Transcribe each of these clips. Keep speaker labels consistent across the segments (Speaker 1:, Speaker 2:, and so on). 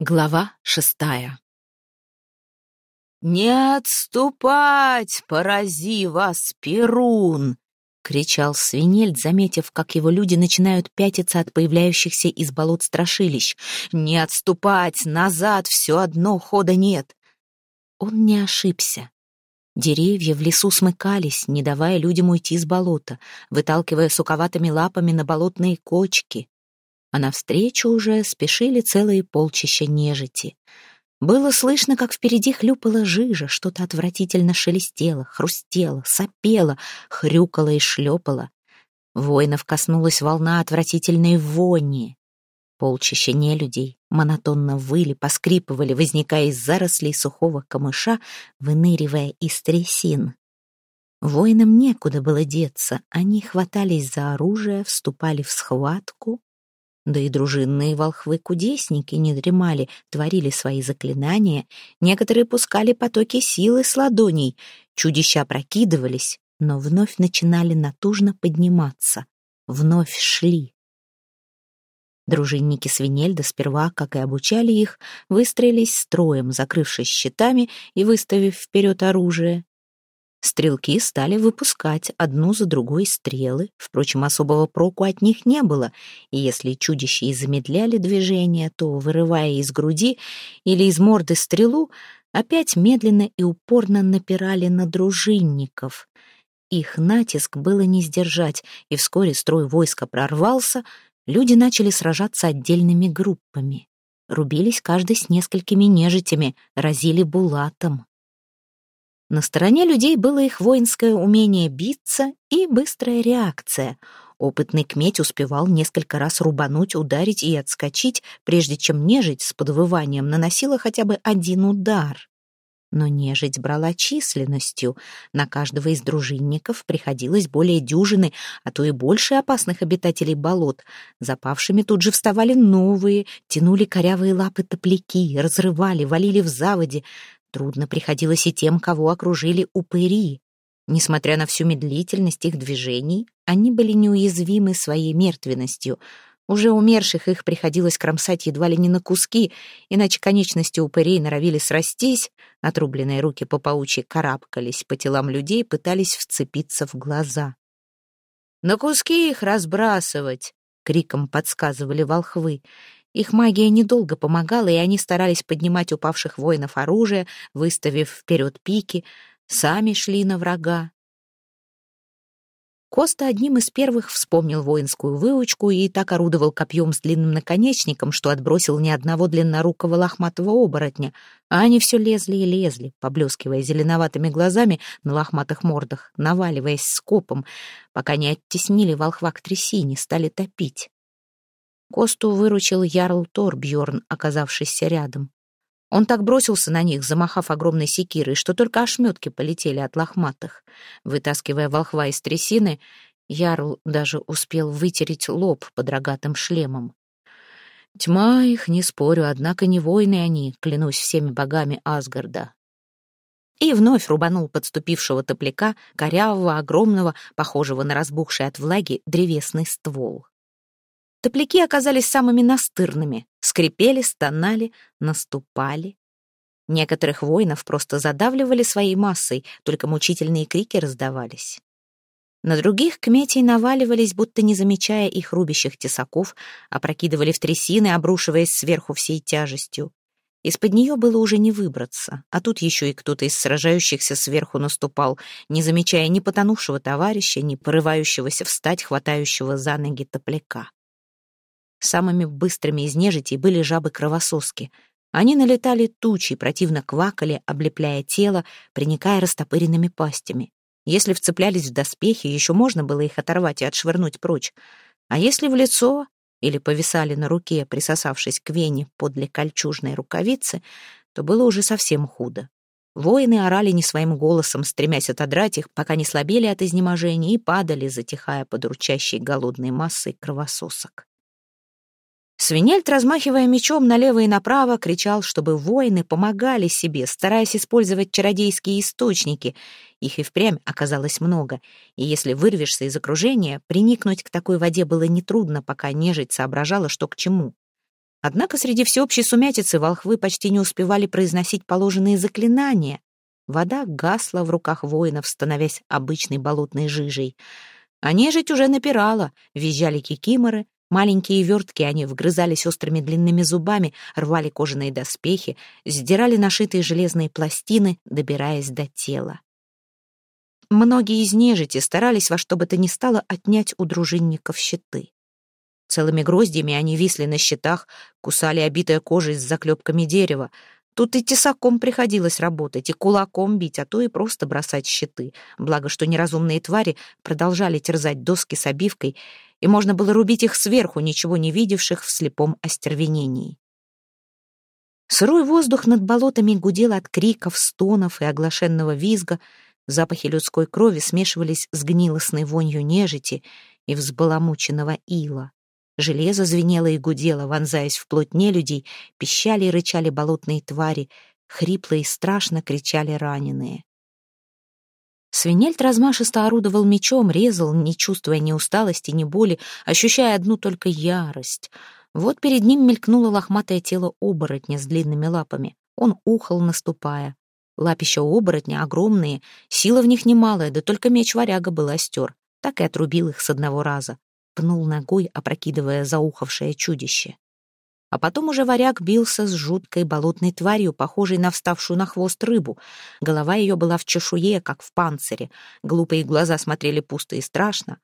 Speaker 1: Глава шестая
Speaker 2: «Не отступать, порази вас, Перун!» — кричал свинельд, заметив, как его люди начинают пятиться от появляющихся из болот страшилищ. «Не отступать! Назад! Все одно хода нет!» Он не ошибся. Деревья в лесу смыкались, не давая людям уйти с болота, выталкивая суковатыми лапами на болотные кочки а навстречу уже спешили целые полчища нежити. Было слышно, как впереди хлюпала жижа, что-то отвратительно шелестело, хрустело, сопело, хрюкало и шлепало. Воинов коснулась волна отвратительной вони. Полчища нелюдей монотонно выли, поскрипывали, возникая из зарослей сухого камыша, выныривая из трясин. Воинам некуда было деться, они хватались за оружие, вступали в схватку, да и дружинные волхвы-кудесники не дремали, творили свои заклинания, некоторые пускали потоки силы с ладоней, чудища прокидывались, но вновь начинали натужно подниматься, вновь шли. Дружинники Свинельда сперва, как и обучали их, выстроились строем, закрывшись щитами и выставив вперед оружие. Стрелки стали выпускать одну за другой стрелы, впрочем, особого проку от них не было, и если чудища и замедляли движение, то, вырывая из груди или из морды стрелу, опять медленно и упорно напирали на дружинников. Их натиск было не сдержать, и вскоре строй войска прорвался, люди начали сражаться отдельными группами. Рубились каждый с несколькими нежитями, разили булатом. На стороне людей было их воинское умение биться и быстрая реакция. Опытный кметь успевал несколько раз рубануть, ударить и отскочить, прежде чем нежить с подвыванием наносила хотя бы один удар. Но нежить брала численностью. На каждого из дружинников приходилось более дюжины, а то и больше опасных обитателей болот. Запавшими тут же вставали новые, тянули корявые лапы топляки, разрывали, валили в заводе. Трудно приходилось и тем, кого окружили упыри. Несмотря на всю медлительность их движений, они были неуязвимы своей мертвенностью. Уже умерших их приходилось кромсать едва ли не на куски, иначе конечности упырей норовили срастись, отрубленные руки по паучьи карабкались по телам людей, пытались вцепиться в глаза. «На куски их разбрасывать!» — криком подсказывали волхвы. Их магия недолго помогала, и они старались поднимать упавших воинов оружие, выставив вперед пики, сами шли на врага. Коста одним из первых вспомнил воинскую выучку и так орудовал копьем с длинным наконечником, что отбросил ни одного длиннорукого лохматого оборотня, а они все лезли и лезли, поблескивая зеленоватыми глазами на лохматых мордах, наваливаясь скопом, пока не оттеснили волхва к трясине, стали топить. Косту выручил Ярл Торбьорн, оказавшийся рядом. Он так бросился на них, замахав огромной секирой, что только ошметки полетели от лохматых. Вытаскивая волхва из трясины, Ярл даже успел вытереть лоб под рогатым шлемом. Тьма их, не спорю, однако не воины они, клянусь всеми богами Асгарда. И вновь рубанул подступившего топляка, корявого, огромного, похожего на разбухший от влаги, древесный ствол. Топляки оказались самыми настырными, скрипели, стонали, наступали. Некоторых воинов просто задавливали своей массой, только мучительные крики раздавались. На других кметей наваливались, будто не замечая их рубящих тесаков, опрокидывали в трясины, обрушиваясь сверху всей тяжестью. Из-под нее было уже не выбраться, а тут еще и кто-то из сражающихся сверху наступал, не замечая ни потонувшего товарища, ни порывающегося встать, хватающего за ноги топляка. Самыми быстрыми из нежитей были жабы-кровососки. Они налетали тучей, противно квакали, облепляя тело, приникая растопыренными пастями. Если вцеплялись в доспехи, еще можно было их оторвать и отшвырнуть прочь. А если в лицо или повисали на руке, присосавшись к вене подле кольчужной рукавицы, то было уже совсем худо. Воины орали не своим голосом, стремясь отодрать их, пока не слабели от изнеможения и падали, затихая под ручащей голодной массой кровососок. Свинельд, размахивая мечом налево и направо, кричал, чтобы воины помогали себе, стараясь использовать чародейские источники. Их и впрямь оказалось много, и если вырвешься из окружения, приникнуть к такой воде было нетрудно, пока нежить соображала, что к чему. Однако среди всеобщей сумятицы волхвы почти не успевали произносить положенные заклинания. Вода гасла в руках воинов, становясь обычной болотной жижей. А нежить уже напирала, визжали кикиморы, маленькие вертки они вгрызались острыми длинными зубами, рвали кожаные доспехи, сдирали нашитые железные пластины, добираясь до тела. Многие из нежити старались во что бы то ни стало отнять у дружинников щиты. Целыми гроздьями они висли на щитах, кусали обитая кожей с заклепками дерева. Тут и тесаком приходилось работать, и кулаком бить, а то и просто бросать щиты. Благо, что неразумные твари продолжали терзать доски с обивкой, и можно было рубить их сверху, ничего не видевших в слепом остервенении. Сырой воздух над болотами гудел от криков, стонов и оглашенного визга, запахи людской крови смешивались с гнилостной вонью нежити и взбаламученного ила. Железо звенело и гудело, вонзаясь в плоть нелюдей, пищали и рычали болотные твари, хрипло и страшно кричали раненые. Свинельт размашисто орудовал мечом, резал, не чувствуя ни усталости, ни боли, ощущая одну только ярость. Вот перед ним мелькнуло лохматое тело оборотня с длинными лапами. Он ухал, наступая. Лапища у оборотня огромные, сила в них немалая, да только меч варяга был остер. Так и отрубил их с одного раза пнул ногой, опрокидывая заухавшее чудище. А потом уже варяг бился с жуткой болотной тварью, похожей на вставшую на хвост рыбу. Голова ее была в чешуе, как в панцире. Глупые глаза смотрели пусто и страшно.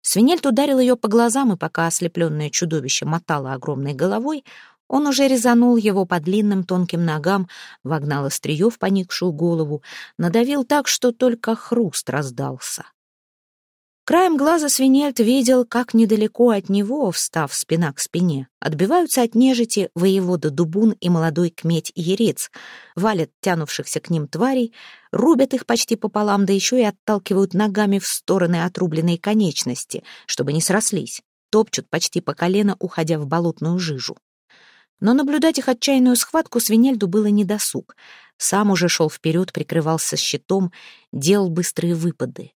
Speaker 2: Свинельт ударил ее по глазам, и пока ослепленное чудовище мотало огромной головой, он уже резанул его по длинным тонким ногам, вогнал острие в поникшую голову, надавил так, что только хруст раздался. Краем глаза свинельт видел, как недалеко от него, встав спина к спине, отбиваются от нежити воевода Дубун и молодой кметь Ерец, валят тянувшихся к ним тварей, рубят их почти пополам, да еще и отталкивают ногами в стороны отрубленной конечности, чтобы не срослись, топчут почти по колено, уходя в болотную жижу. Но наблюдать их отчаянную схватку свинельду было недосуг. Сам уже шел вперед, прикрывался щитом, делал быстрые выпады.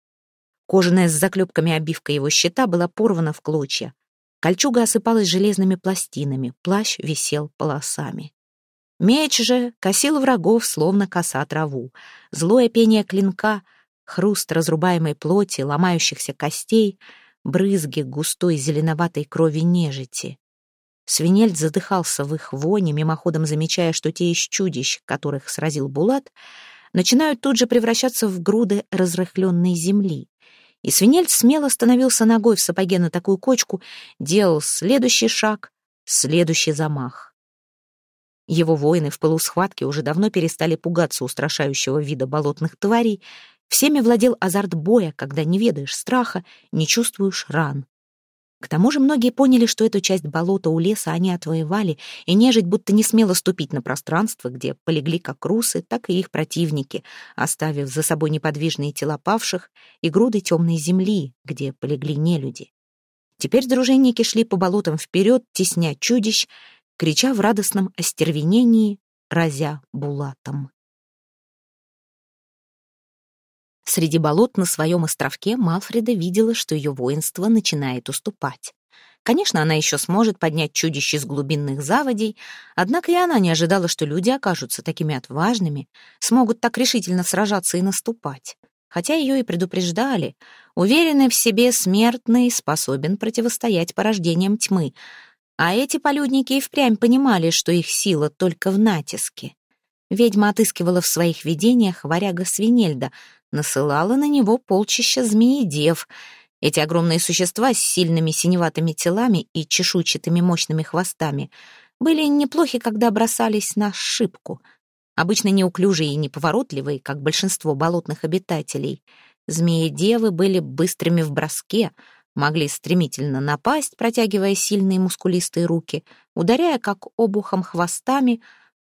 Speaker 2: Кожаная с заклепками обивка его щита была порвана в клочья. Кольчуга осыпалась железными пластинами, плащ висел полосами. Меч же косил врагов, словно коса траву. Злое пение клинка, хруст разрубаемой плоти, ломающихся костей, брызги густой зеленоватой крови нежити. Свинельд задыхался в их воне, мимоходом замечая, что те из чудищ, которых сразил Булат, начинают тут же превращаться в груды разрыхленной земли и свинельц смело становился ногой в сапоге на такую кочку, делал следующий шаг, следующий замах. Его воины в полусхватке уже давно перестали пугаться устрашающего вида болотных тварей, всеми владел азарт боя, когда не ведаешь страха, не чувствуешь ран. К тому же многие поняли, что эту часть болота у леса они отвоевали, и нежить будто не смела ступить на пространство, где полегли как русы, так и их противники, оставив за собой неподвижные тела павших и груды темной земли, где полегли нелюди. Теперь дружинники шли по болотам вперед, тесня чудищ, крича в радостном остервенении, разя булатом. Среди болот на своем островке Малфреда видела, что ее воинство начинает уступать. Конечно, она еще сможет поднять чудище с глубинных заводей, однако и она не ожидала, что люди окажутся такими отважными, смогут так решительно сражаться и наступать. Хотя ее и предупреждали, уверенный в себе смертный способен противостоять порождениям тьмы, а эти полюдники и впрямь понимали, что их сила только в натиске. Ведьма отыскивала в своих видениях варяга Свинельда, насылала на него полчища змеи-дев. Эти огромные существа с сильными синеватыми телами и чешуйчатыми мощными хвостами были неплохи, когда бросались на шибку. Обычно неуклюжие и неповоротливые, как большинство болотных обитателей. Змеи-девы были быстрыми в броске, могли стремительно напасть, протягивая сильные мускулистые руки, ударяя как обухом хвостами,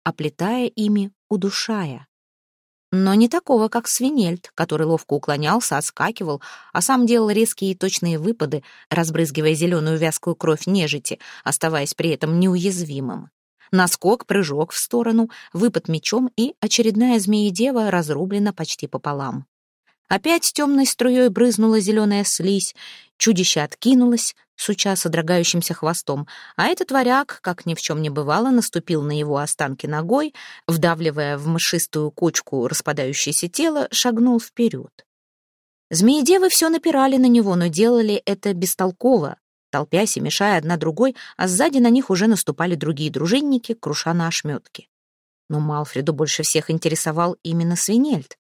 Speaker 2: оплетая ими, удушая но не такого, как свинельт, который ловко уклонялся, отскакивал, а сам делал резкие и точные выпады, разбрызгивая зеленую вязкую кровь нежити, оставаясь при этом неуязвимым. Наскок, прыжок в сторону, выпад мечом и очередная змея-дева разрублена почти пополам. Опять темной струей брызнула зеленая слизь, чудище откинулось, суча содрогающимся хвостом, а этот варяг, как ни в чем не бывало, наступил на его останки ногой, вдавливая в мшистую кучку распадающееся тело, шагнул вперед. Змеи-девы все напирали на него, но делали это бестолково, толпясь и мешая одна другой, а сзади на них уже наступали другие дружинники, круша на ошметки. Но Малфреду больше всех интересовал именно свинельд.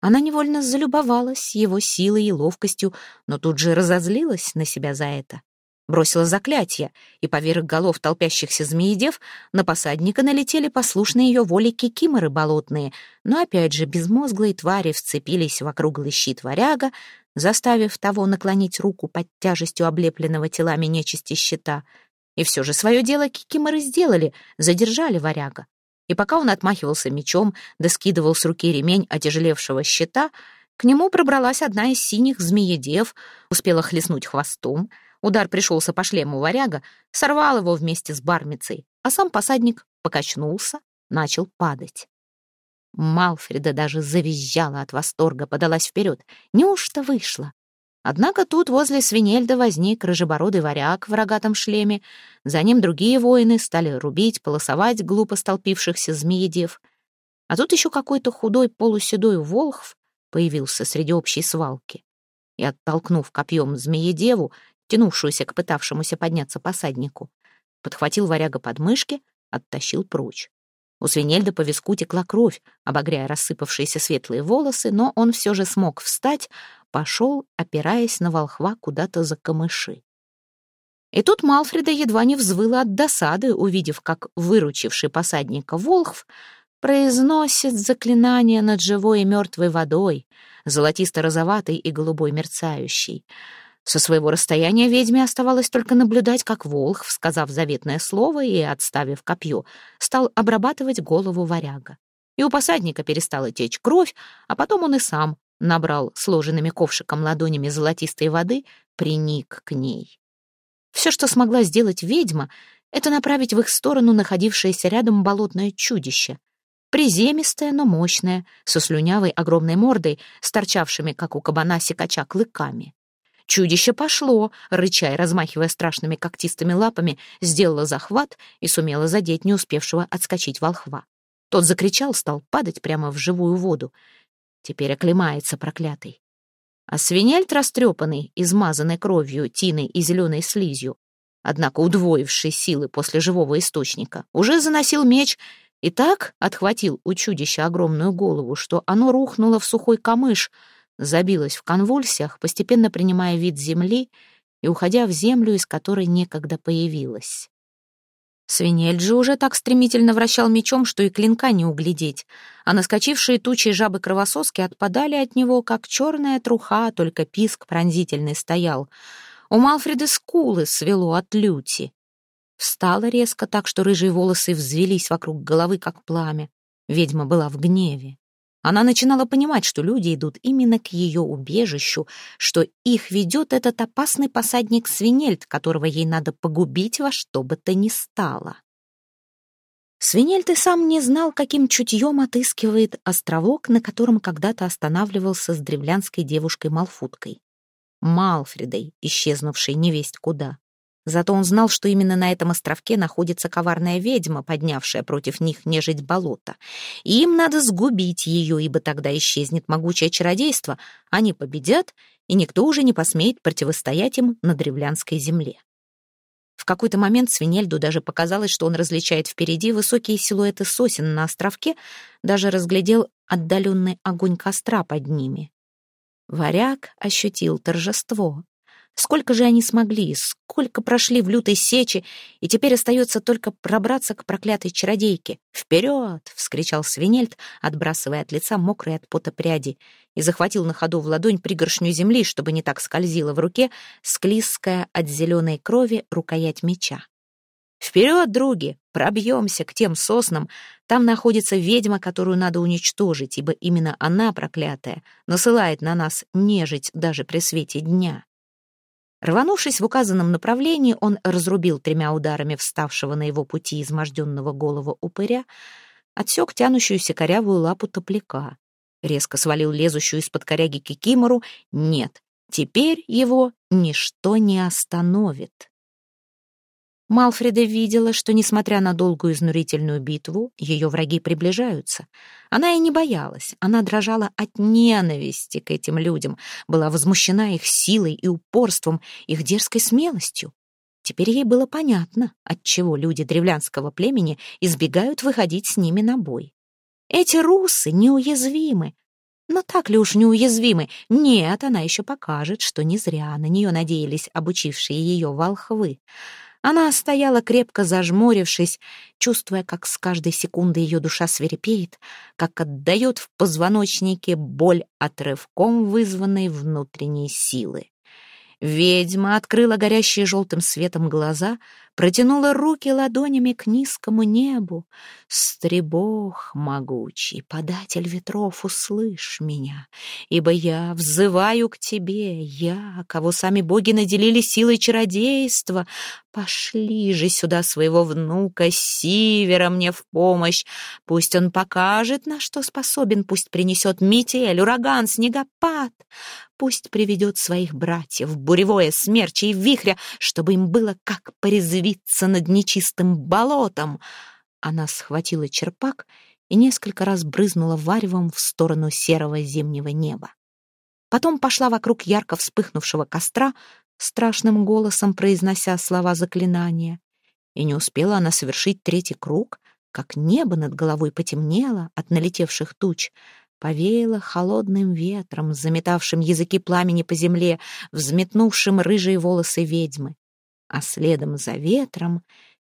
Speaker 2: Она невольно залюбовалась его силой и ловкостью, но тут же разозлилась на себя за это. Бросила заклятие, и поверх голов толпящихся змеедев на посадника налетели послушные ее воле кикиморы болотные, но опять же безмозглые твари вцепились в округлый щит варяга, заставив того наклонить руку под тяжестью облепленного телами нечисти щита. И все же свое дело кикиморы сделали, задержали варяга. И пока он отмахивался мечом, да скидывал с руки ремень отяжелевшего щита, к нему пробралась одна из синих змеедев, успела хлестнуть хвостом. Удар пришелся по шлему варяга, сорвал его вместе с бармицей, а сам посадник покачнулся, начал падать. Малфреда даже завизжала от восторга, подалась вперед. Неужто вышло? Однако тут возле свинельда возник рыжебородый варяг в рогатом шлеме. За ним другие воины стали рубить, полосовать глупо столпившихся змеедев. А тут еще какой-то худой полуседой волхв появился среди общей свалки. И, оттолкнув копьем змеедеву, тянувшуюся к пытавшемуся подняться посаднику, подхватил варяга под мышки, оттащил прочь. У свинельда по виску текла кровь, обогряя рассыпавшиеся светлые волосы, но он все же смог встать, пошел, опираясь на волхва куда-то за камыши. И тут Малфреда едва не взвыла от досады, увидев, как выручивший посадника волхв произносит заклинание над живой и мертвой водой, золотисто-розоватой и голубой мерцающей. Со своего расстояния ведьме оставалось только наблюдать, как Волхв, сказав заветное слово и отставив копье, стал обрабатывать голову варяга. И у посадника перестала течь кровь, а потом он и сам набрал сложенными ковшиком ладонями золотистой воды, приник к ней. Все, что смогла сделать ведьма, это направить в их сторону находившееся рядом болотное чудище. Приземистое, но мощное, со слюнявой огромной мордой, с торчавшими, как у кабана секача, клыками. Чудище пошло, рыча и размахивая страшными когтистыми лапами, сделало захват и сумело задеть не успевшего отскочить волхва. Тот закричал, стал падать прямо в живую воду. Теперь оклемается проклятый. А свинельт растрепанный, измазанный кровью, тиной и зеленой слизью, однако удвоивший силы после живого источника, уже заносил меч и так отхватил у чудища огромную голову, что оно рухнуло в сухой камыш — забилась в конвульсиях, постепенно принимая вид земли и уходя в землю, из которой некогда появилась. Свинель же уже так стремительно вращал мечом, что и клинка не углядеть, а наскочившие тучи жабы-кровососки отпадали от него, как черная труха, только писк пронзительный стоял. У Малфреда скулы свело от люти. Встала резко так, что рыжие волосы взвелись вокруг головы, как пламя. Ведьма была в гневе. Она начинала понимать, что люди идут именно к ее убежищу, что их ведет этот опасный посадник Свинельд, которого ей надо погубить во что бы то ни стало. Свинельд и сам не знал, каким чутьем отыскивает островок, на котором когда-то останавливался с древлянской девушкой Малфуткой. Малфредой, исчезнувшей невесть куда. Зато он знал, что именно на этом островке находится коварная ведьма, поднявшая против них нежить болота. И им надо сгубить ее, ибо тогда исчезнет могучее чародейство, они победят, и никто уже не посмеет противостоять им на древлянской земле. В какой-то момент Свинельду даже показалось, что он различает впереди высокие силуэты сосен на островке, даже разглядел отдаленный огонь костра под ними. Варяг ощутил торжество. Сколько же они смогли, сколько прошли в лютой сече, и теперь остается только пробраться к проклятой чародейке. «Вперед!» — вскричал Свинельд, отбрасывая от лица мокрые от пота пряди, и захватил на ходу в ладонь пригоршню земли, чтобы не так скользила в руке склизкая от зеленой крови рукоять меча. «Вперед, други! Пробьемся к тем соснам. Там находится ведьма, которую надо уничтожить, ибо именно она, проклятая, насылает на нас нежить даже при свете дня». Рванувшись в указанном направлении, он разрубил тремя ударами вставшего на его пути изможденного голову упыря, отсек тянущуюся корявую лапу топляка. резко свалил лезущую из-под коряги Кикимору. Нет, теперь его ничто не остановит. Малфреда видела, что, несмотря на долгую изнурительную битву, ее враги приближаются. Она и не боялась, она дрожала от ненависти к этим людям, была возмущена их силой и упорством, их дерзкой смелостью. Теперь ей было понятно, отчего люди древлянского племени избегают выходить с ними на бой. Эти русы неуязвимы. Но так ли уж неуязвимы? Нет, она еще покажет, что не зря на нее надеялись обучившие ее волхвы. Она стояла крепко зажмурившись, чувствуя, как с каждой секунды ее душа свирепеет, как отдает в позвоночнике боль отрывком вызванной внутренней силы. Ведьма открыла горящие желтым светом глаза, протянула руки ладонями к низкому небу. «Стребог могучий, податель ветров, услышь меня, ибо я взываю к тебе, я, кого сами боги наделили силой чародейства. Пошли же сюда своего внука Сивера мне в помощь. Пусть он покажет, на что способен, пусть принесет метель, ураган, снегопад. Пусть приведет своих братьев, буревое, смерчи и вихря, чтобы им было как порезвиться над нечистым болотом. Она схватила черпак и несколько раз брызнула варевом в сторону серого зимнего неба. Потом пошла вокруг ярко вспыхнувшего костра, страшным голосом произнося слова заклинания. И не успела она совершить третий круг, как небо над головой потемнело от налетевших туч, повеяло холодным ветром, заметавшим языки пламени по земле, взметнувшим рыжие волосы ведьмы. А следом за ветром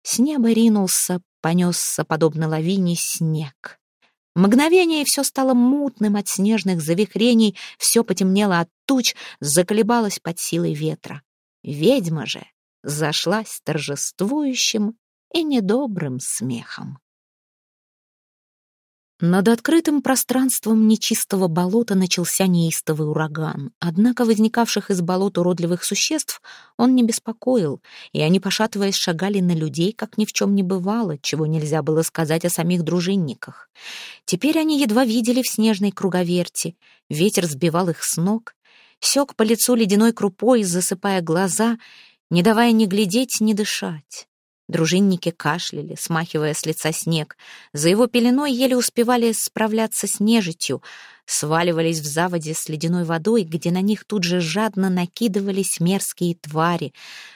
Speaker 2: с неба ринулся, понесся, подобно лавине, снег. Мгновение, все стало мутным от снежных завихрений, все потемнело от туч, заколебалось под силой ветра. Ведьма же зашлась торжествующим и недобрым смехом. Над открытым пространством нечистого болота начался неистовый ураган. Однако возникавших из болот уродливых существ он не беспокоил, и они, пошатываясь, шагали на людей, как ни в чем не бывало, чего нельзя было сказать о самих дружинниках. Теперь они едва видели в снежной круговерти, ветер сбивал их с ног, сёк по лицу ледяной крупой, засыпая глаза, не давая ни глядеть, ни дышать. Дружинники кашляли, смахивая с лица снег. За его пеленой еле успевали справляться с нежитью, сваливались в заводе с ледяной водой, где на них тут же жадно накидывались мерзкие твари,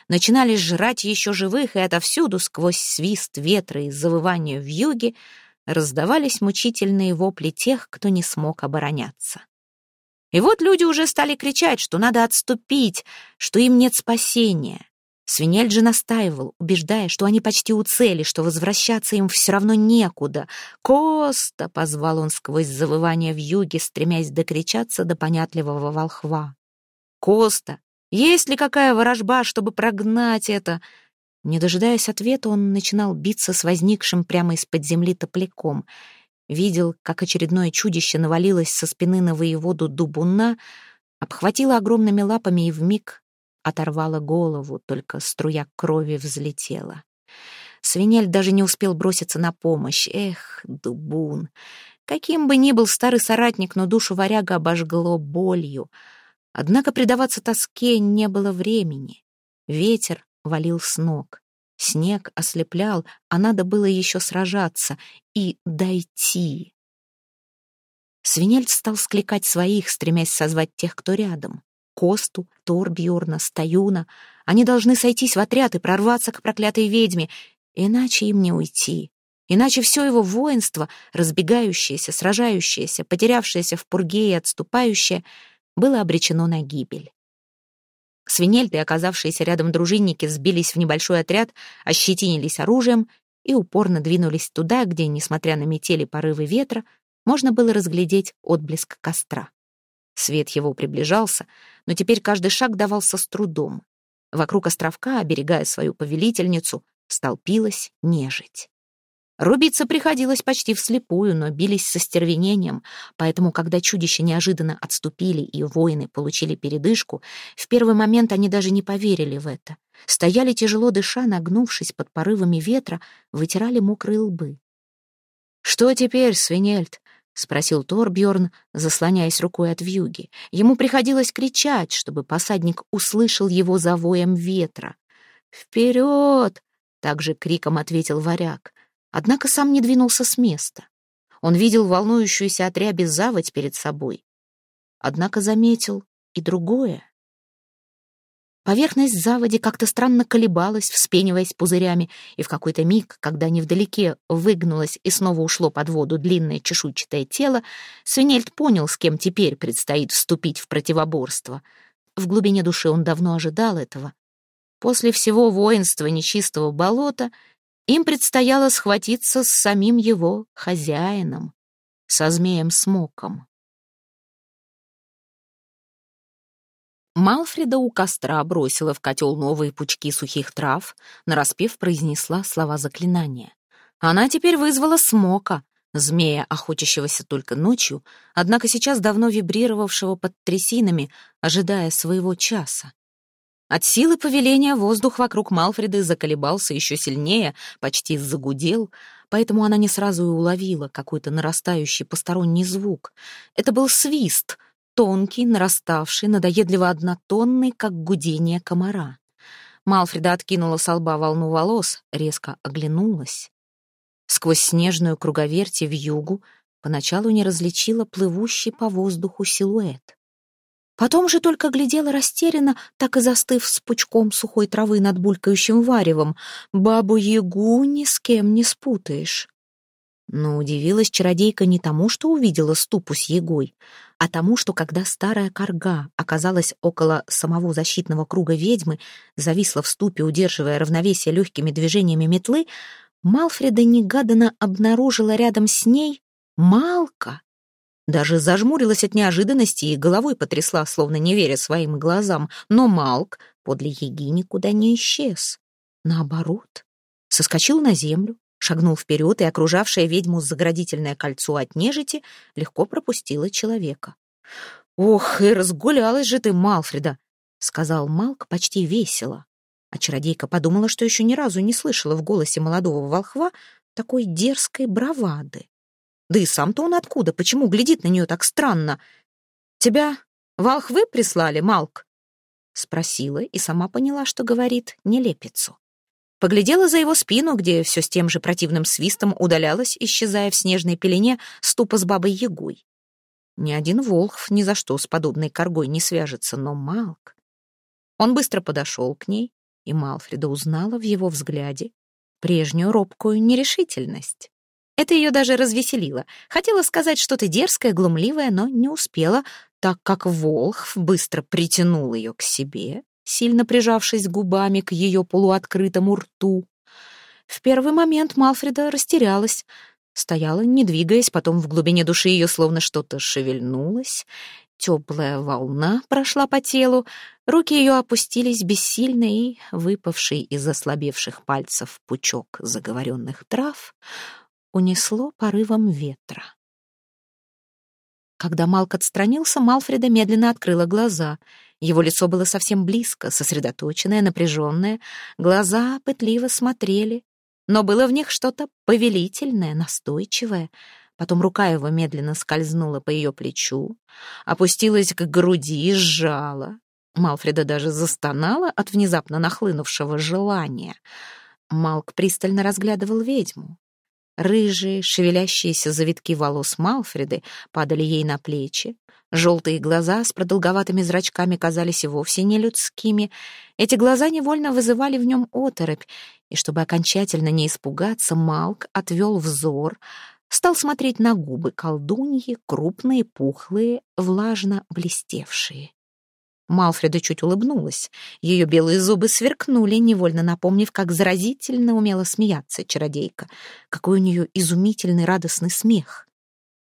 Speaker 2: начинали жрать еще живых, и отовсюду, сквозь свист ветра и завывание в юге, раздавались мучительные вопли тех, кто не смог обороняться. И вот люди уже стали кричать, что надо отступить, что им нет спасения. Свинель же настаивал, убеждая, что они почти у цели, что возвращаться им все равно некуда. «Коста!» — позвал он сквозь завывание в юге, стремясь докричаться до понятливого волхва. «Коста! Есть ли какая ворожба, чтобы прогнать это?» Не дожидаясь ответа, он начинал биться с возникшим прямо из-под земли топляком. Видел, как очередное чудище навалилось со спины на воеводу Дубуна, обхватило огромными лапами и вмиг оторвала голову, только струя крови взлетела. Свинель даже не успел броситься на помощь. Эх, Дубун! Каким бы ни был старый соратник, но душу варяга обожгло болью. Однако предаваться тоске не было времени. Ветер валил с ног. Снег ослеплял, а надо было еще сражаться и дойти. Свинель стал скликать своих, стремясь созвать тех, кто рядом. Косту, Торбьорна, Стаюна. Они должны сойтись в отряд и прорваться к проклятой ведьме, иначе им не уйти. Иначе все его воинство, разбегающееся, сражающееся, потерявшееся в пурге и отступающее, было обречено на гибель. Свинельты, оказавшиеся рядом дружинники, сбились в небольшой отряд, ощетинились оружием и упорно двинулись туда, где, несмотря на метели порывы ветра, можно было разглядеть отблеск костра. Свет его приближался, но теперь каждый шаг давался с трудом. Вокруг островка, оберегая свою повелительницу, столпилась нежить. Рубиться приходилось почти вслепую, но бились со стервенением, поэтому, когда чудища неожиданно отступили и воины получили передышку, в первый момент они даже не поверили в это. Стояли тяжело дыша, нагнувшись под порывами ветра, вытирали мокрые лбы. «Что теперь, Свинельд? Спросил Торбьорн, заслоняясь рукой от вьюги. Ему приходилось кричать, чтобы посадник услышал его завоем ветра. «Вперед!» — также криком ответил варяг. Однако сам не двинулся с места. Он видел волнующуюся от ряби заводь перед собой. Однако заметил и другое. Поверхность заводи как-то странно колебалась, вспениваясь пузырями, и в какой-то миг, когда невдалеке выгнулось и снова ушло под воду длинное чешуйчатое тело, Свинельд понял, с кем теперь предстоит вступить в противоборство. В глубине души он давно ожидал этого. После всего воинства нечистого болота им предстояло схватиться с самим его хозяином, со змеем-смоком. Малфреда у костра бросила в котел новые пучки сухих трав, нараспев произнесла слова заклинания. Она теперь вызвала смока, змея, охотящегося только ночью, однако сейчас давно вибрировавшего под трясинами, ожидая своего часа. От силы повеления воздух вокруг Малфреды заколебался еще сильнее, почти загудел, поэтому она не сразу и уловила какой-то нарастающий посторонний звук. Это был свист, тонкий, нараставший, надоедливо однотонный, как гудение комара. Малфреда откинула с лба волну волос, резко оглянулась. Сквозь снежную круговерть в югу поначалу не различила плывущий по воздуху силуэт. Потом же только глядела растерянно, так и застыв с пучком сухой травы над булькающим варевом. Бабу-ягу ни с кем не спутаешь. Но удивилась чародейка не тому, что увидела ступу с егой, а тому, что когда старая корга оказалась около самого защитного круга ведьмы, зависла в ступе, удерживая равновесие легкими движениями метлы, Малфреда негаданно обнаружила рядом с ней Малка. Даже зажмурилась от неожиданности и головой потрясла, словно не веря своим глазам, но Малк подле еги никуда не исчез. Наоборот, соскочил на землю, шагнул вперед, и окружавшее ведьму заградительное кольцо от нежити легко пропустило человека. «Ох, и разгулялась же ты, Малфреда!» — сказал Малк почти весело. А чародейка подумала, что еще ни разу не слышала в голосе молодого волхва такой дерзкой бравады. Да и сам-то он откуда? Почему глядит на нее так странно? «Тебя волхвы прислали, Малк?» Спросила и сама поняла, что говорит нелепицу. Поглядела за его спину, где все с тем же противным свистом удалялась, исчезая в снежной пелене, ступа с бабой Ягой. Ни один волхв ни за что с подобной коргой не свяжется, но Малк... Он быстро подошел к ней, и Малфреда узнала в его взгляде прежнюю робкую нерешительность. Это ее даже развеселило. Хотела сказать что-то дерзкое, глумливое, но не успела, так как Волхв быстро притянул ее к себе сильно прижавшись губами к ее полуоткрытому рту. В первый момент Малфреда растерялась, стояла, не двигаясь, потом в глубине души ее словно что-то шевельнулось, теплая волна прошла по телу, руки ее опустились бессильно и, выпавший из ослабевших пальцев пучок заговоренных трав, унесло порывом ветра. Когда Малк отстранился, Малфреда медленно открыла глаза — его лицо было совсем близко, сосредоточенное, напряженное. Глаза пытливо смотрели, но было в них что-то повелительное, настойчивое. Потом рука его медленно скользнула по ее плечу, опустилась к груди и сжала. Малфреда даже застонала от внезапно нахлынувшего желания. Малк пристально разглядывал ведьму. Рыжие, шевелящиеся завитки волос Малфреды падали ей на плечи. Желтые глаза с продолговатыми зрачками казались и вовсе не людскими. Эти глаза невольно вызывали в нем оторопь, и чтобы окончательно не испугаться, Малк отвел взор, стал смотреть на губы колдуньи, крупные, пухлые, влажно блестевшие. Малфреда чуть улыбнулась. Ее белые зубы сверкнули, невольно напомнив, как заразительно умела смеяться чародейка. Какой у нее изумительный радостный смех.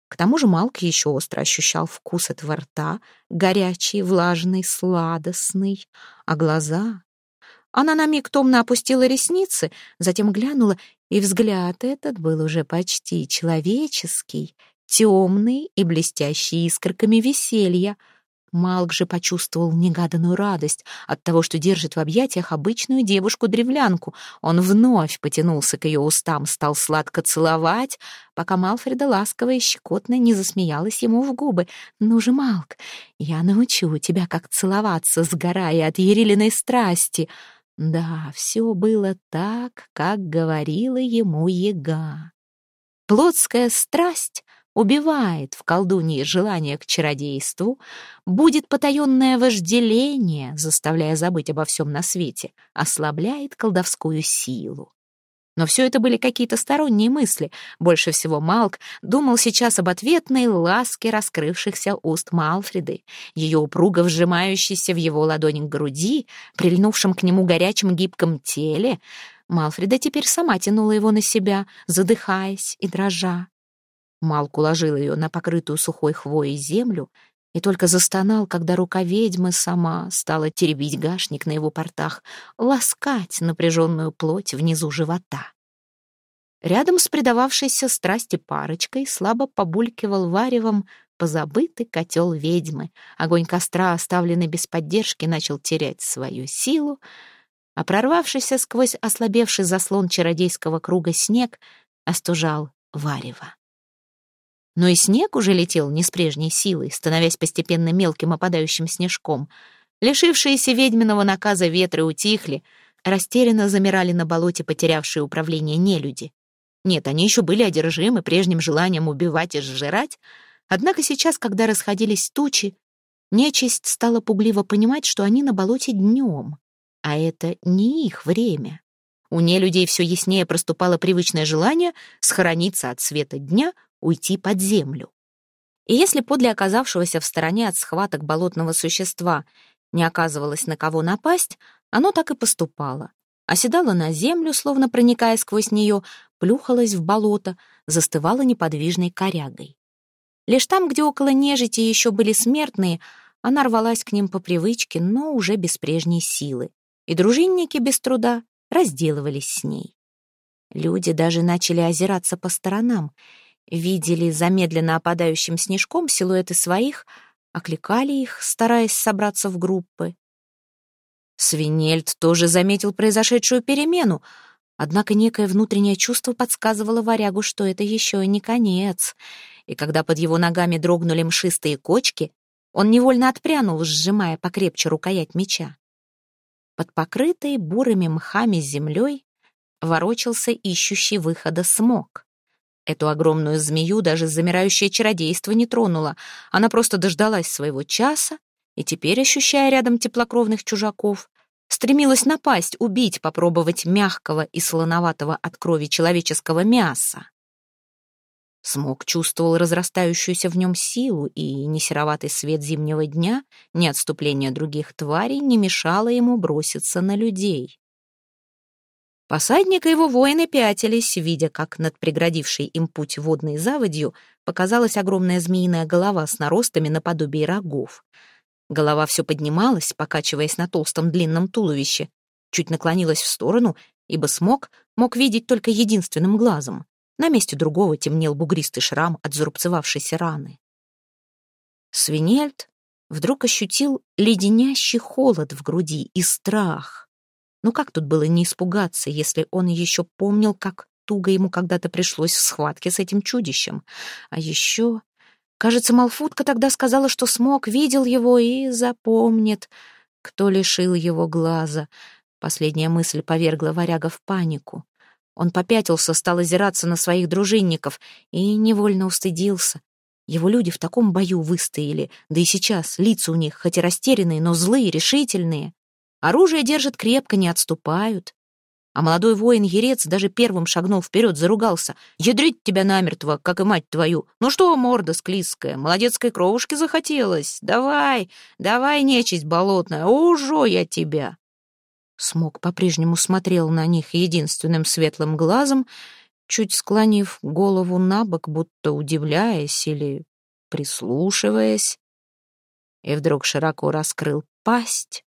Speaker 2: К тому же Малк еще остро ощущал вкус этого рта, горячий, влажный, сладостный. А глаза... Она на миг томно опустила ресницы, затем глянула, и взгляд этот был уже почти человеческий, темный и блестящий искорками веселья — Малк же почувствовал негаданную радость от того, что держит в объятиях обычную девушку-древлянку. Он вновь потянулся к ее устам, стал сладко целовать, пока Малфреда ласково и щекотно не засмеялась ему в губы. «Ну же, Малк, я научу тебя, как целоваться, сгорая от ерилиной страсти». Да, все было так, как говорила ему яга. Плотская страсть убивает в колдуньи желание к чародейству, будет потаенное вожделение, заставляя забыть обо всем на свете, ослабляет колдовскую силу. Но все это были какие-то сторонние мысли. Больше всего Малк думал сейчас об ответной ласке раскрывшихся уст Малфреды, ее упруго вжимающейся в его ладонь к груди, прильнувшем к нему горячем гибком теле. Малфреда теперь сама тянула его на себя, задыхаясь и дрожа. Малк уложил ее на покрытую сухой хвоей землю и только застонал, когда рука ведьмы сама стала теребить гашник на его портах, ласкать напряженную плоть внизу живота. Рядом с предававшейся страсти парочкой слабо побулькивал варевом позабытый котел ведьмы. Огонь костра, оставленный без поддержки, начал терять свою силу, а прорвавшийся сквозь ослабевший заслон чародейского круга снег остужал варево. Но и снег уже летел не с прежней силой, становясь постепенно мелким опадающим снежком. Лишившиеся ведьминого наказа ветры утихли, растерянно замирали на болоте потерявшие управление нелюди. Нет, они еще были одержимы прежним желанием убивать и сжирать, однако сейчас, когда расходились тучи, нечисть стала пугливо понимать, что они на болоте днем, а это не их время. У нелюдей все яснее проступало привычное желание схорониться от света дня — уйти под землю. И если подле оказавшегося в стороне от схваток болотного существа не оказывалось на кого напасть, оно так и поступало. Оседало на землю, словно проникая сквозь нее, плюхалось в болото, застывало неподвижной корягой. Лишь там, где около нежити еще были смертные, она рвалась к ним по привычке, но уже без прежней силы. И дружинники без труда разделывались с ней. Люди даже начали озираться по сторонам — видели замедленно опадающим снежком силуэты своих, окликали их, стараясь собраться в группы. Свинельд тоже заметил произошедшую перемену, однако некое внутреннее чувство подсказывало варягу, что это еще не конец, и когда под его ногами дрогнули мшистые кочки, он невольно отпрянул, сжимая покрепче рукоять меча. Под покрытой бурыми мхами землей ворочался ищущий выхода смог. Эту огромную змею даже замирающее чародейство не тронуло. Она просто дождалась своего часа и теперь, ощущая рядом теплокровных чужаков, стремилась напасть, убить, попробовать мягкого и слоноватого от крови человеческого мяса. Смог чувствовал разрастающуюся в нем силу, и ни сероватый свет зимнего дня, ни отступление других тварей не мешало ему броситься на людей. Посадник и его воины пятились, видя, как над преградившей им путь водной заводью показалась огромная змеиная голова с наростами наподобие рогов. Голова все поднималась, покачиваясь на толстом длинном туловище, чуть наклонилась в сторону, ибо смог мог видеть только единственным глазом. На месте другого темнел бугристый шрам от зарубцевавшейся раны. Свинельд вдруг ощутил леденящий холод в груди и страх. Ну как тут было не испугаться, если он еще помнил, как туго ему когда-то пришлось в схватке с этим чудищем. А еще... Кажется, Малфутка тогда сказала, что смог, видел его и запомнит, кто лишил его глаза. Последняя мысль повергла варяга в панику. Он попятился, стал озираться на своих дружинников и невольно устыдился. Его люди в таком бою выстояли, да и сейчас лица у них, хоть и растерянные, но злые, решительные. Оружие держат крепко, не отступают. А молодой воин-ерец даже первым шагнул вперед, заругался. «Ядрить тебя намертво, как и мать твою! Ну что, морда склизкая, молодецкой кровушки захотелось? Давай, давай, нечисть болотная, ужо я тебя!» Смог по-прежнему смотрел на них единственным светлым глазом, чуть склонив голову на бок, будто удивляясь или прислушиваясь, и вдруг широко раскрыл пасть,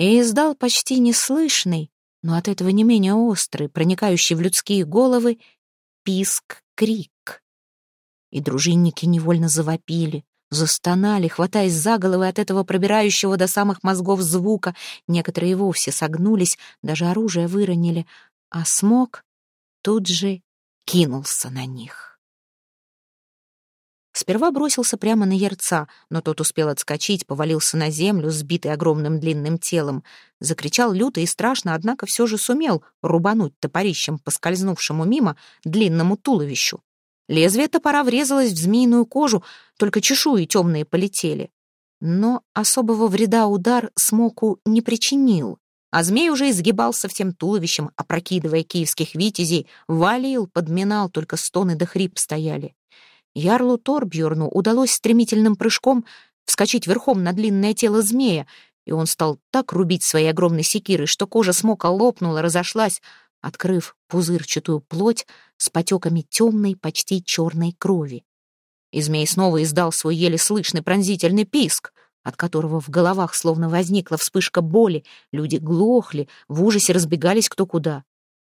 Speaker 2: и издал почти неслышный, но от этого не менее острый, проникающий в людские головы, писк-крик. И дружинники невольно завопили, Застонали, хватаясь за головы от этого пробирающего до самых мозгов звука. Некоторые вовсе согнулись, даже оружие выронили. А смог тут же кинулся на них. Сперва бросился прямо на Ярца, но тот успел отскочить, повалился на землю, сбитый огромным длинным телом. Закричал люто и страшно, однако все же сумел рубануть топорищем поскользнувшему мимо длинному туловищу. Лезвие топора врезалось в змеиную кожу, только чешуи темные полетели. Но особого вреда удар смоку не причинил. А змей уже изгибался всем туловищем, опрокидывая киевских витязей, валил, подминал, только стоны да хрип стояли. Ярлу Торбьерну удалось стремительным прыжком вскочить верхом на длинное тело змея, и он стал так рубить своей огромной секирой, что кожа смока лопнула, разошлась, открыв пузырчатую плоть с потеками темной, почти черной крови. И змей снова издал свой еле слышный пронзительный писк, от которого в головах словно возникла вспышка боли, люди глохли, в ужасе разбегались кто куда.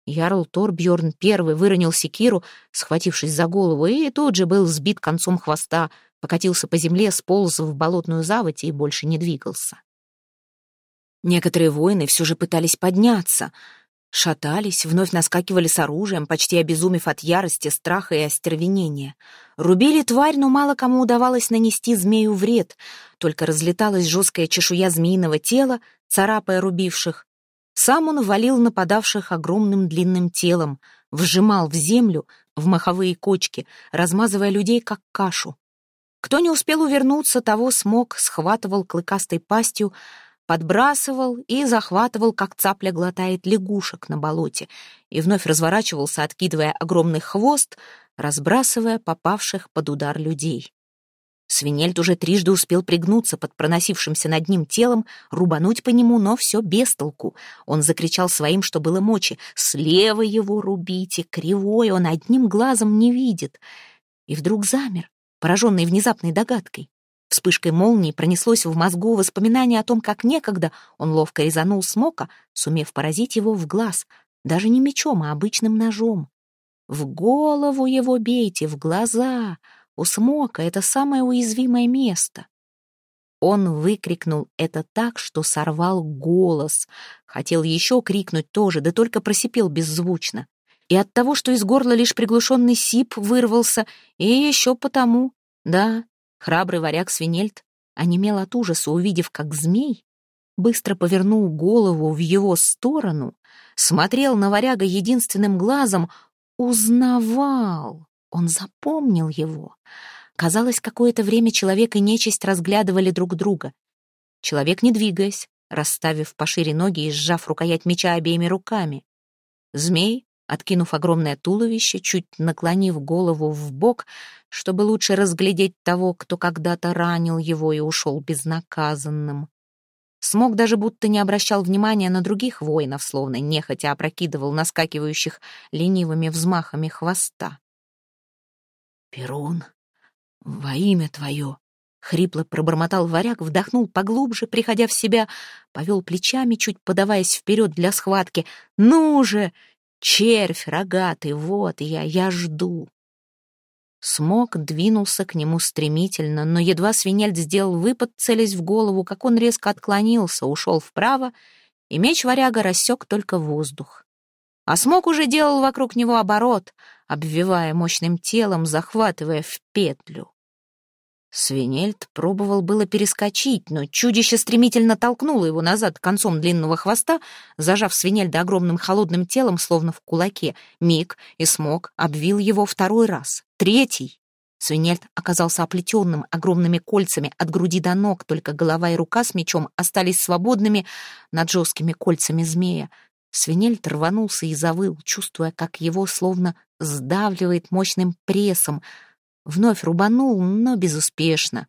Speaker 2: Ярл Торбьорн первый выронил секиру, схватившись за голову, и тут же был сбит концом хвоста, покатился по земле, сполз в болотную заводь и больше не двигался. Некоторые воины все же пытались подняться, шатались, вновь наскакивали с оружием, почти обезумев от ярости, страха и остервенения. Рубили тварь, но мало кому удавалось нанести змею вред, только разлеталась жесткая чешуя змеиного тела, царапая рубивших, сам он валил нападавших огромным длинным телом, вжимал в землю, в маховые кочки, размазывая людей, как кашу. Кто не успел увернуться, того смог, схватывал клыкастой пастью, подбрасывал и захватывал, как цапля глотает лягушек на болоте, и вновь разворачивался, откидывая огромный хвост, разбрасывая попавших под удар людей. Свинельд уже трижды успел пригнуться под проносившимся над ним телом, рубануть по нему, но все без толку. Он закричал своим, что было мочи. «Слева его рубите! Кривой он одним глазом не видит!» И вдруг замер, пораженный внезапной догадкой. Вспышкой молнии пронеслось в мозгу воспоминание о том, как некогда он ловко резанул смока, сумев поразить его в глаз, даже не мечом, а обычным ножом. «В голову его бейте, в глаза!» У Смока это самое уязвимое место. Он выкрикнул это так, что сорвал голос. Хотел еще крикнуть тоже, да только просипел беззвучно. И от того, что из горла лишь приглушенный сип вырвался, и еще потому, да, храбрый варяг Свинельд онемел от ужаса, увидев, как змей быстро повернул голову в его сторону, смотрел на варяга единственным глазом, узнавал. Он запомнил его. Казалось, какое-то время человек и нечисть разглядывали друг друга. Человек, не двигаясь, расставив пошире ноги и сжав рукоять меча обеими руками. Змей, откинув огромное туловище, чуть наклонив голову в бок, чтобы лучше разглядеть того, кто когда-то ранил его и ушел безнаказанным. Смог даже будто не обращал внимания на других воинов, словно нехотя опрокидывал наскакивающих ленивыми взмахами хвоста. «Перун, во имя твое!» Хрипло пробормотал варяг, вдохнул поглубже, приходя в себя, повел плечами, чуть подаваясь вперед для схватки. «Ну же! Червь рогатый, вот я, я жду!» Смог двинулся к нему стремительно, но едва свинельд сделал выпад, целясь в голову, как он резко отклонился, ушел вправо, и меч варяга рассек только воздух. А смог уже делал вокруг него оборот, обвивая мощным телом, захватывая в петлю. Свинельд пробовал было перескочить, но чудище стремительно толкнуло его назад концом длинного хвоста, зажав Свинельда огромным холодным телом, словно в кулаке. Миг и смог обвил его второй раз. Третий. Свинельд оказался оплетенным огромными кольцами от груди до ног, только голова и рука с мечом остались свободными над жесткими кольцами змея. Свинельд рванулся и завыл, чувствуя, как его словно сдавливает мощным прессом. Вновь рубанул, но безуспешно.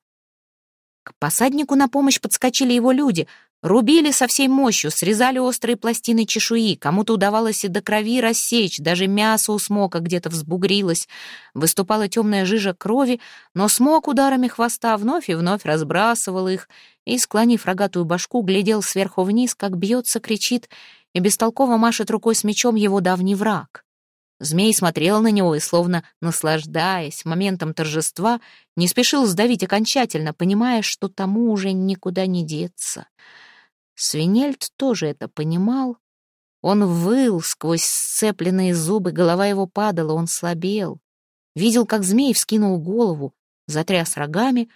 Speaker 2: К посаднику на помощь подскочили его люди. Рубили со всей мощью, срезали острые пластины чешуи. Кому-то удавалось и до крови рассечь, даже мясо у смока где-то взбугрилось. Выступала темная жижа крови, но смок ударами хвоста вновь и вновь разбрасывал их и, склонив рогатую башку, глядел сверху вниз, как бьется, кричит — и бестолково машет рукой с мечом его давний враг. Змей смотрел на него и, словно наслаждаясь моментом торжества, не спешил сдавить окончательно, понимая, что тому уже никуда не деться. Свинельд тоже это понимал. Он выл сквозь сцепленные зубы, голова его падала, он слабел. Видел, как змей вскинул голову, затряс рогами,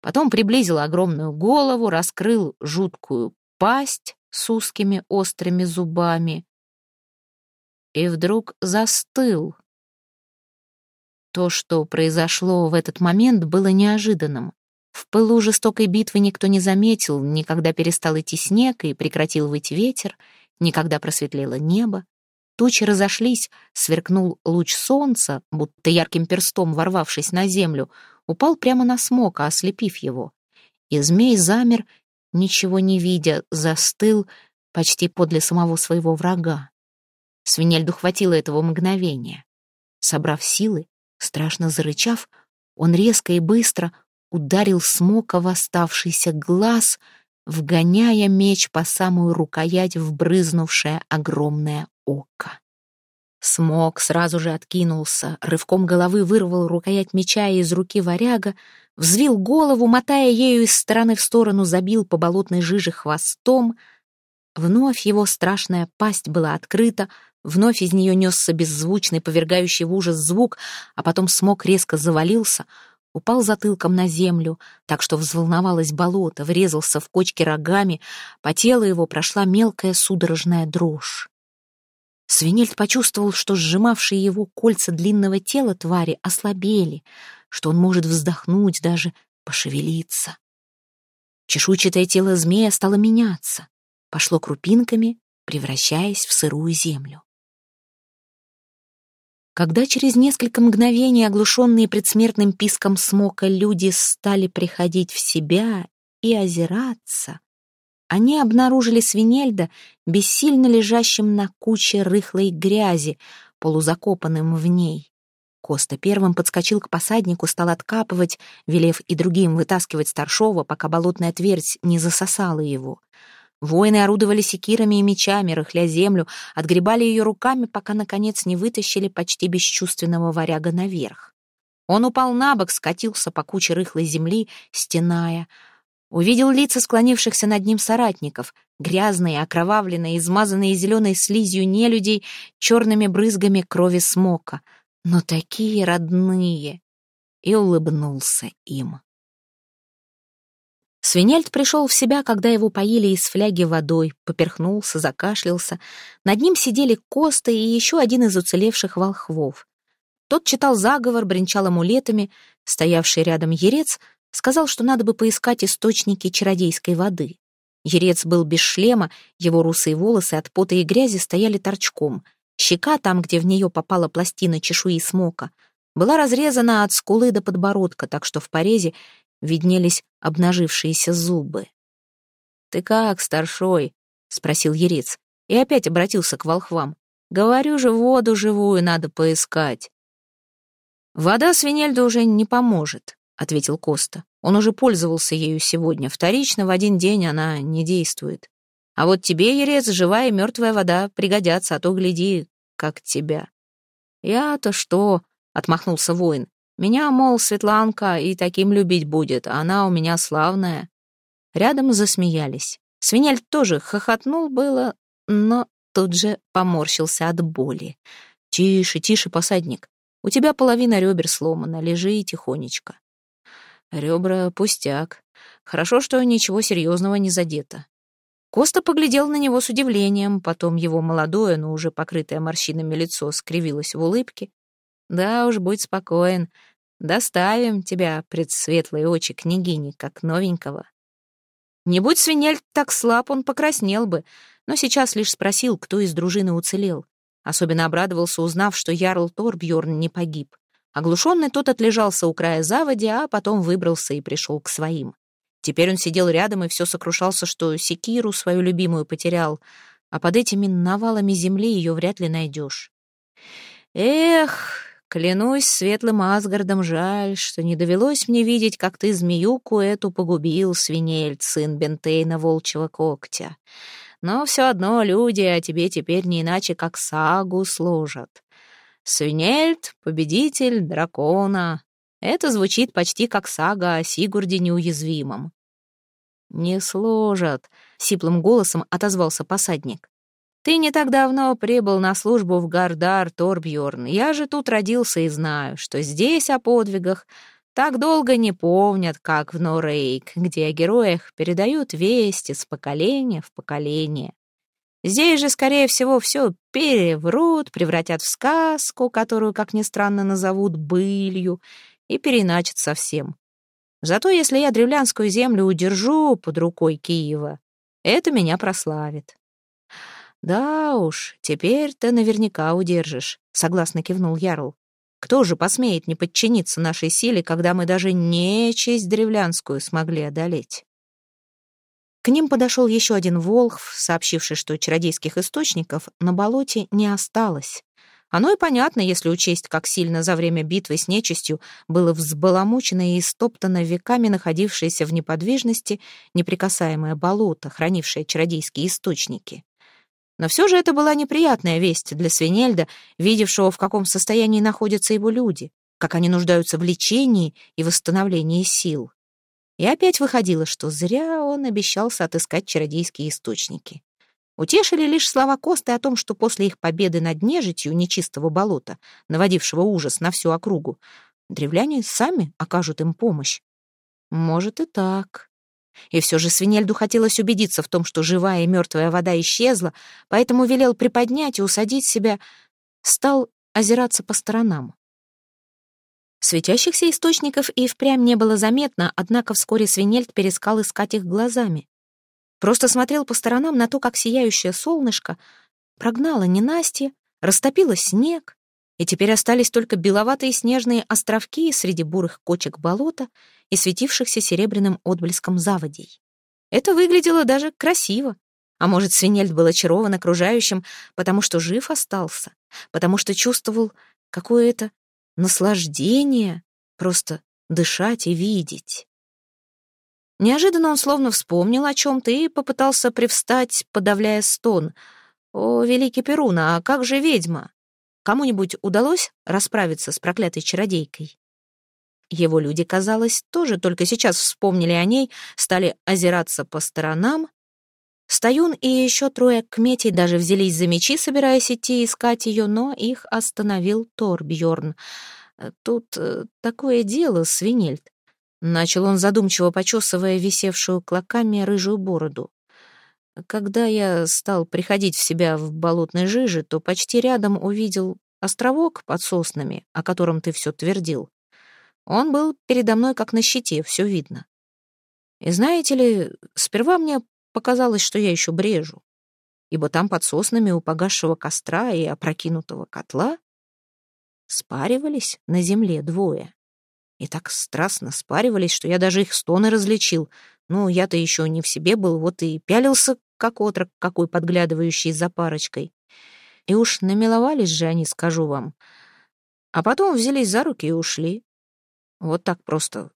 Speaker 2: потом приблизил огромную голову, раскрыл жуткую пасть с узкими острыми зубами и вдруг застыл. То, что произошло в этот момент, было неожиданным. В пылу жестокой битвы никто не заметил, никогда перестал идти снег и прекратил выть ветер, никогда просветлело небо. Тучи разошлись, сверкнул луч солнца, будто ярким перстом ворвавшись на землю, упал прямо на смока, ослепив его. И змей замер, ничего не видя, застыл почти подле самого своего врага. Свинельду хватило этого мгновения. Собрав силы, страшно зарычав, он резко и быстро ударил смока в оставшийся глаз, вгоняя меч по самую рукоять в брызнувшее огромное око. Смок сразу же откинулся, рывком головы вырвал рукоять меча из руки варяга, взвил голову, мотая ею из стороны в сторону, забил по болотной жиже хвостом. Вновь его страшная пасть была открыта, Вновь из нее несся беззвучный, повергающий в ужас звук, а потом смог резко завалился, упал затылком на землю, так что взволновалось болото, врезался в кочки рогами, по телу его прошла мелкая судорожная дрожь. Свинельд почувствовал, что сжимавшие его кольца длинного тела твари ослабели, что он может вздохнуть, даже пошевелиться. Чешуйчатое тело змея стало меняться, пошло крупинками, превращаясь в сырую землю. Когда через несколько мгновений, оглушенные предсмертным писком смока, люди стали приходить в себя и озираться, они обнаружили свинельда бессильно лежащим на куче рыхлой грязи, полузакопанным в ней. Коста первым подскочил к посаднику, стал откапывать, велев и другим вытаскивать старшова, пока болотная твердь не засосала его. Воины орудовали секирами и мечами, рыхля землю, отгребали ее руками, пока, наконец, не вытащили почти бесчувственного варяга наверх. Он упал на бок, скатился по куче рыхлой земли, стеная. Увидел лица склонившихся над ним соратников, грязные, окровавленные, измазанные зеленой слизью нелюдей, черными брызгами крови смока, но такие родные, и улыбнулся им. Свинельд пришел в себя, когда его поили из фляги водой, поперхнулся, закашлялся. Над ним сидели Коста и еще один из уцелевших волхвов. Тот читал заговор, бренчал амулетами. Стоявший рядом Ерец сказал, что надо бы поискать источники чародейской воды. Ерец был без шлема, его русые волосы от пота и грязи стояли торчком. Щека, там, где в нее попала пластина чешуи смока, была разрезана от скулы до подбородка, так что в порезе виднелись обнажившиеся зубы. «Ты как, старшой?» — спросил Ерец и опять обратился к волхвам. «Говорю же, воду живую надо поискать». «Вода свинельда уже не поможет», — ответил Коста. «Он уже пользовался ею сегодня. Вторично в один день она не действует. А вот тебе, Ерец, живая и мертвая вода пригодятся, а то, гляди, как тебя». «Я-то что?» — отмахнулся воин. Меня, мол, Светланка и таким любить будет, а она у меня славная. Рядом засмеялись. Свинель тоже хохотнул было, но тут же поморщился от боли. «Тише, тише, посадник. У тебя половина ребер сломана, лежи тихонечко». Ребра пустяк. Хорошо, что ничего серьезного не задето. Коста поглядел на него с удивлением, потом его молодое, но уже покрытое морщинами лицо скривилось в улыбке. Да уж, будь спокоен. Доставим тебя, предсветлые очи княгини, как новенького. Не будь свинель так слаб, он покраснел бы, но сейчас лишь спросил, кто из дружины уцелел. Особенно обрадовался, узнав, что ярл Торбьорн не погиб. Оглушенный тот отлежался у края заводи, а потом выбрался и пришел к своим. Теперь он сидел рядом и все сокрушался, что секиру свою любимую потерял, а под этими навалами земли ее вряд ли найдешь. Эх, Клянусь светлым Асгардом, жаль, что не довелось мне видеть, как ты змеюку эту погубил, свинель, сын Бентейна волчьего когтя. Но все одно люди о тебе теперь не иначе, как сагу сложат. «Свинельд, победитель дракона». Это звучит почти как сага о Сигурде неуязвимом. «Не сложат», — сиплым голосом отозвался посадник. «Ты не так давно прибыл на службу в Гардар, Торбьорн. Я же тут родился и знаю, что здесь о подвигах так долго не помнят, как в Норейк, где о героях передают вести с поколения в поколение. Здесь же, скорее всего, все переврут, превратят в сказку, которую, как ни странно, назовут былью, и переначат совсем. Зато если я древлянскую землю удержу под рукой Киева, это меня прославит. Да уж, теперь ты наверняка удержишь, согласно кивнул Ярл. Кто же посмеет не подчиниться нашей силе, когда мы даже нечисть древлянскую смогли одолеть? К ним подошел еще один волхв, сообщивший, что чародейских источников на болоте не осталось. Оно и понятно, если учесть, как сильно за время битвы с нечистью было взбаламучено и истоптано веками находившееся в неподвижности неприкасаемое болото, хранившее чародейские источники. Но все же это была неприятная весть для Свинельда, видевшего, в каком состоянии находятся его люди, как они нуждаются в лечении и восстановлении сил. И опять выходило, что зря он обещался отыскать чародейские источники. Утешили лишь слова Косты о том, что после их победы над нежитью нечистого болота, наводившего ужас на всю округу, древляне сами окажут им помощь. Может и так. И все же Свинельду хотелось убедиться в том, что живая и мертвая вода исчезла, поэтому велел приподнять и усадить себя, стал озираться по сторонам. Светящихся источников и впрямь не было заметно, однако вскоре Свинельд перескал искать их глазами. Просто смотрел по сторонам на то, как сияющее солнышко прогнало ненастье, растопило снег, и теперь остались только беловатые снежные островки среди бурых кочек болота и светившихся серебряным отблеском заводей. Это выглядело даже красиво. А может, Свинельд был очарован окружающим, потому что жив остался, потому что чувствовал какое-то наслаждение просто дышать и видеть. Неожиданно он словно вспомнил о чем-то и попытался привстать, подавляя стон. «О, великий Перуна, а как же ведьма? Кому-нибудь удалось расправиться с проклятой чародейкой?» Его люди, казалось, тоже только сейчас вспомнили о ней, стали озираться по сторонам. Стоюн и еще трое кметей даже взялись за мечи, собираясь идти искать ее, но их остановил Торбьорн. «Тут э, такое дело, Свинельд. Начал он задумчиво почесывая висевшую клоками рыжую бороду. Когда я стал приходить в себя в болотной жиже, то почти рядом увидел островок под соснами, о котором ты все твердил. Он был передо мной как на щите, все видно. И знаете ли, сперва мне показалось, что я еще брежу, ибо там под соснами у погасшего костра и опрокинутого котла спаривались на земле двое и так страстно спаривались, что я даже их стоны различил. Ну, я-то еще не в себе был, вот и пялился, как отрок какой подглядывающий за парочкой. И уж намиловались же они, скажу вам. А потом взялись за руки и ушли. Вот так просто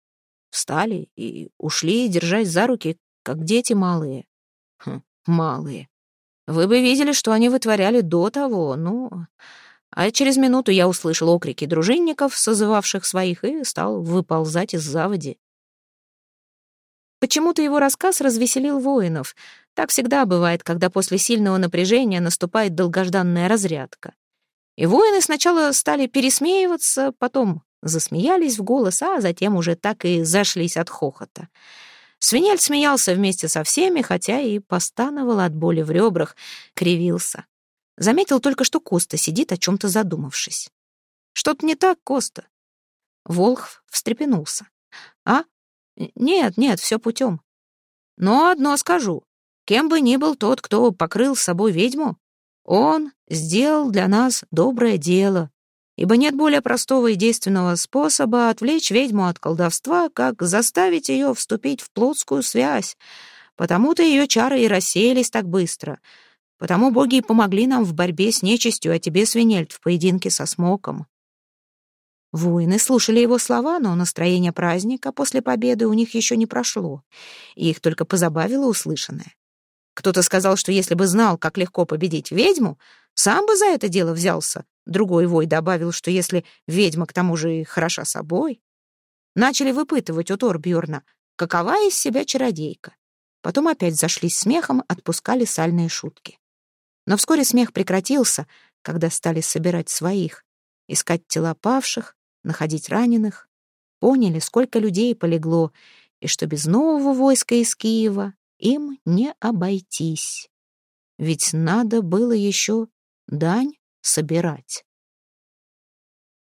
Speaker 2: встали и ушли, держась за руки, как дети малые. Хм, малые. Вы бы видели, что они вытворяли до того, ну а через минуту я услышал окрики дружинников, созывавших своих, и стал выползать из заводи. Почему-то его рассказ развеселил воинов. Так всегда бывает, когда после сильного напряжения наступает долгожданная разрядка. И воины сначала стали пересмеиваться, потом засмеялись в голос, а затем уже так и зашлись от хохота. Свинель смеялся вместе со всеми, хотя и постановал от боли в ребрах, кривился. Заметил только, что Коста сидит, о чем-то задумавшись. «Что-то не так, Коста?» Волхв встрепенулся. «А? Нет, нет, все путем. Но одно скажу. Кем бы ни был тот, кто покрыл с собой ведьму, он сделал для нас доброе дело, ибо нет более простого и действенного способа отвлечь ведьму от колдовства, как заставить ее вступить в плотскую связь. Потому-то ее чары и рассеялись так быстро — Потому боги и помогли нам в борьбе с нечистью, а тебе, свинельд, в поединке со смоком». Воины слушали его слова, но настроение праздника после победы у них еще не прошло, и их только позабавило услышанное. Кто-то сказал, что если бы знал, как легко победить ведьму, Сам бы за это дело взялся. Другой вой добавил, что если ведьма к тому же и хороша собой. Начали выпытывать у Торбьерна, какова из себя чародейка. Потом опять зашлись смехом, отпускали сальные шутки. Но вскоре смех прекратился, когда стали собирать своих, искать тела павших, находить раненых. Поняли, сколько людей полегло, и что без нового войска из Киева им не обойтись. Ведь надо было еще дань собирать.